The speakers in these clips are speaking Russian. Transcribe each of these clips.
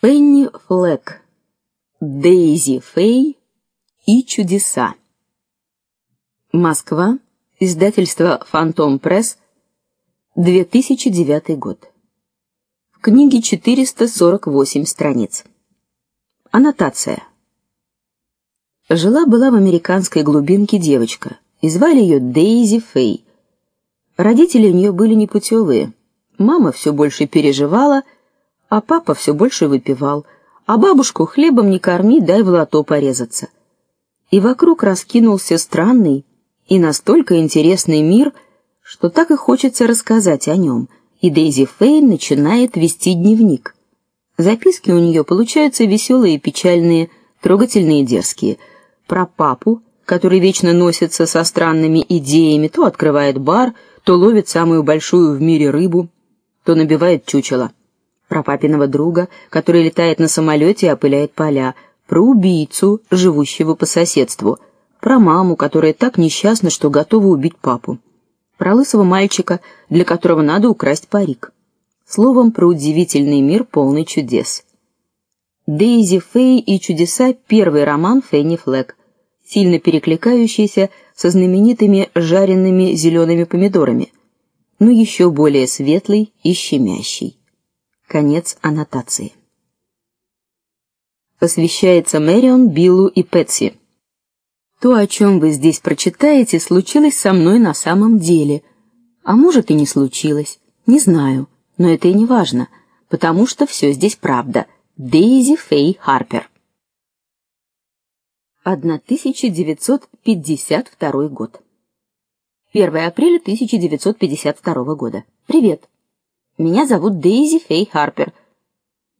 Пенни Флэк. Дейзи Фей и чудеса. Москва. Издательство Фантом Пресс. 2009 год. В книге 448 страниц. Аннотация. Жила-была в американской глубинке девочка, и звали ее Дейзи Фей. Родители у нее были непутевые. Мама все больше переживала, а папа все больше выпивал, а бабушку хлебом не корми, дай в лото порезаться. И вокруг раскинулся странный и настолько интересный мир, что так и хочется рассказать о нем. И Дейзи Фей начинает вести дневник. Записки у нее получаются веселые печальные, трогательные и дерзкие. Про папу, который вечно носится со странными идеями, то открывает бар, то ловит самую большую в мире рыбу, то набивает чучело. Про папиного друга, который летает на самолете и опыляет поля, про убийцу, живущего по соседству, про маму, которая так несчастна, что готова убить папу. Про лысого мальчика, для которого надо украсть парик. Словом, про удивительный мир, полный чудес. Дейзи Фей и чудеса первый роман Фенни Флэк сильно перекликающийся со знаменитыми жареными зелеными помидорами, но еще более светлый и щемящий. Конец аннотации. Посвящается Мэрион, Биллу и Пэтси. То, о чем вы здесь прочитаете, случилось со мной на самом деле, а может и не случилось, не знаю, но это и не важно, потому что все здесь правда. Дейзи Фей Харпер. 1952 год. 1 апреля 1952 года. Привет. Меня зовут Дейзи Фей Харпер.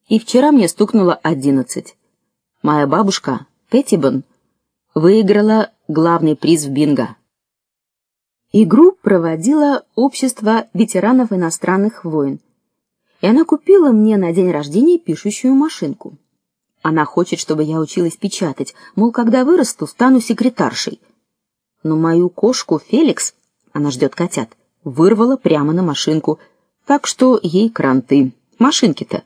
И вчера мне стукнуло одиннадцать. Моя бабушка, Петтибон, выиграла главный приз в бинго. Игру проводило общество ветеранов иностранных войн. И она купила мне на день рождения пишущую машинку. Она хочет, чтобы я училась печатать, мол, когда вырасту, стану секретаршей. Но мою кошку Феликс, она ждет котят, вырвала прямо на машинку, так что ей кранты. Машинки-то.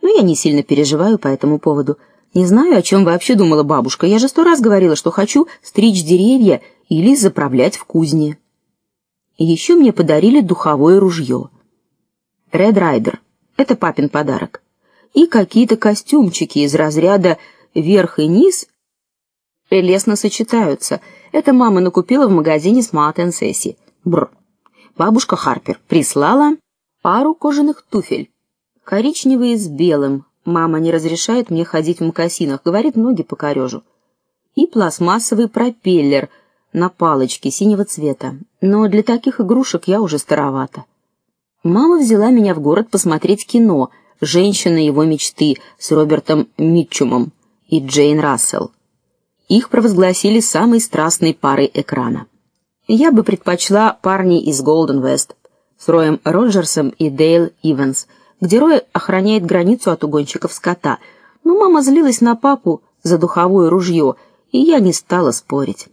Но я не сильно переживаю по этому поводу. Не знаю, о чем вообще думала бабушка. Я же сто раз говорила, что хочу стричь деревья или заправлять в кузне. Еще мне подарили духовое ружье. Ред Райдер. Это папин подарок и какие-то костюмчики из разряда верх и низ прелестно сочетаются. Это мама накупила в магазине Smart Sassy. Бр. Бабушка Харпер прислала пару кожаных туфель, коричневые с белым. Мама не разрешает мне ходить в мокасинах, говорит, ноги покорежу. И пластмассовый пропеллер на палочке синего цвета. Но для таких игрушек я уже старовата. Мама взяла меня в город посмотреть кино Женщина его мечты с Робертом Митчумом и Джейн Рассел. Их провозгласили самой страстной парой экрана. Я бы предпочла парней из Golden West с Роем Роджерсом и Дейл Иванс, где Рой охраняет границу от угонщиков скота. Но мама злилась на папу за духовое ружье, и я не стала спорить.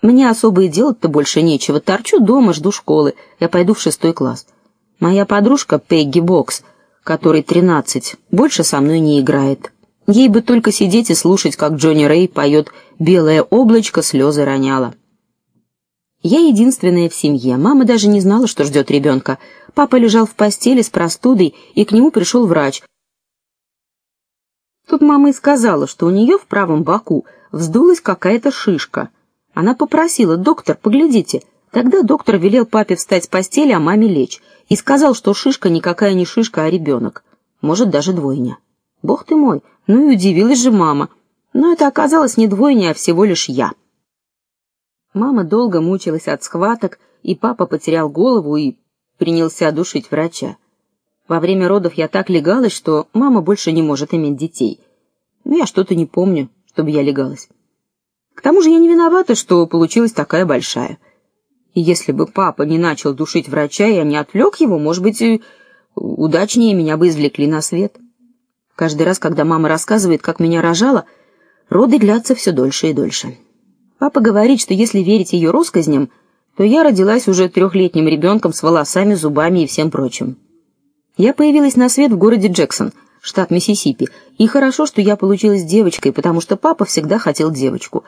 Мне особо и делать-то больше нечего. Торчу дома, жду школы. Я пойду в шестой класс. Моя подружка Пегги Бокс которой тринадцать, больше со мной не играет. Ей бы только сидеть и слушать, как Джонни Рэй поет «Белое облачко слезы роняло». Я единственная в семье. Мама даже не знала, что ждет ребенка. Папа лежал в постели с простудой, и к нему пришел врач. Тут мама и сказала, что у нее в правом боку вздулась какая-то шишка. Она попросила: "Доктор, поглядите". Тогда доктор велел папе встать с постели, а маме лечь и сказал, что шишка никакая не шишка, а ребенок. Может, даже двойня. Бог ты мой, ну и удивилась же мама. Но это оказалось не двойня, а всего лишь я. Мама долго мучилась от схваток, и папа потерял голову и принялся душить врача. Во время родов я так легалась, что мама больше не может иметь детей. Ну я что-то не помню, чтобы я легалась. К тому же я не виновата, что получилась такая большая. И если бы папа не начал душить врача, я не отвлек его, может быть, удачнее меня бы извлекли на свет. Каждый раз, когда мама рассказывает, как меня рожала, роды длятся все дольше и дольше. Папа говорит, что если верить ее россказням, то я родилась уже трехлетним ребенком с волосами, зубами и всем прочим. Я появилась на свет в городе Джексон, штат Миссисипи. И хорошо, что я получилась девочкой, потому что папа всегда хотел девочку.